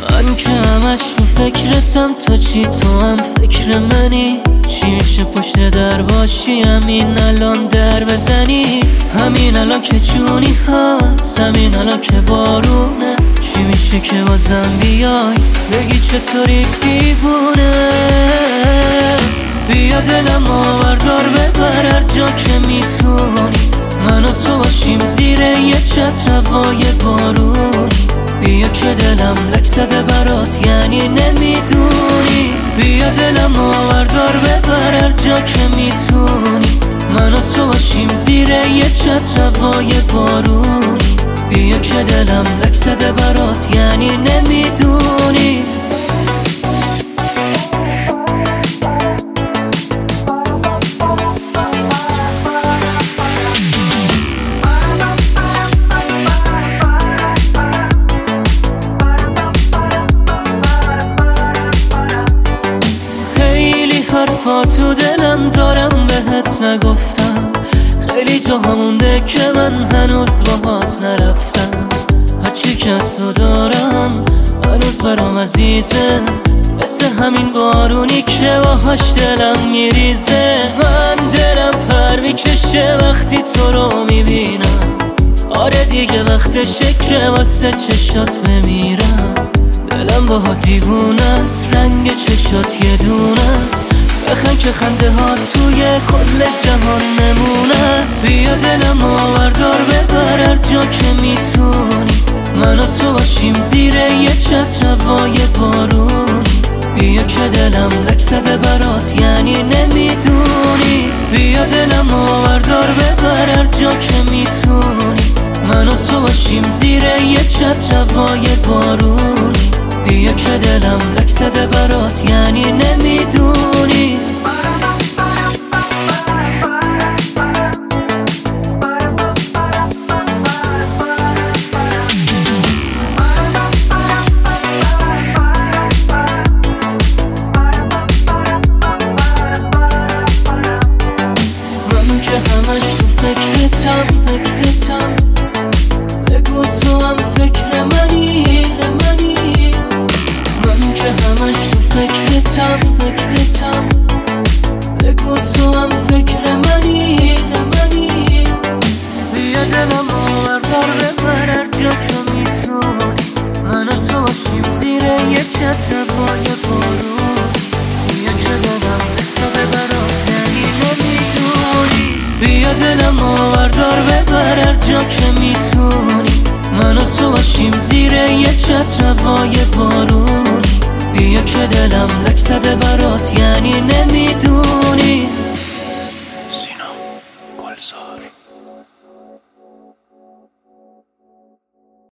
من که همش تو فکرتم تا چی؟ تو هم فکر منی؟ چی میشه پشت در باشی؟ همین الان در بزنی؟ همین الان که جونی هست همین الان که بارونه. چی میشه که بازم بیای؟ بگی چطوری دیوونه؟ بیا دلم آوردار ببر هر جا که می‌تونی. من و تو باشیم زیر یه چتر هوای بارونی. بیا که دلم لک زده برات یعنی نمی‌دونی. بیا دلم آوردار ببر هر جا که می‌تونی. من و تو باشیم زیر یه چتر هوای بارونی. بیا که دلم لک زده برات یعنی نمی‌دونی. تو دلم دارم بهت نگفتم. خیلی جا همونده که من هنوز باهات نرفتم. هرچی از تو دارم هنوز برام عزیزه. مثل همین بارونی که باهاش دلم میریزه. من دلم پر می‌کشه وقتی تو رو می‌بینم. آره دیگه وقتشه که واسه چشات بمیرم. دلم با دیوونه است رنگ چشات یه دونه است. بخن که خنده ها توی کل جهان نمونه است. بیا دلم آوردار ببر هر جا که می‌تونی. من و تو باشیم زیر یه چتر هوای بارونی. بیا که دلم لک برات یعنی نمی‌دونی. بیا دلم آوردار ببر هر جا که می‌تونی. من و تو باشیم زیر یه چتر هوای بارونی. بیا که دلم لک برات یعنی نمی‌دونی. همش تو فکرتم فکرتم. بگو تو هم فکر منی. باشیم زیر یه چتر هوای بارونی بیا که دلم لک زده برات یعنی نمی‌دونی.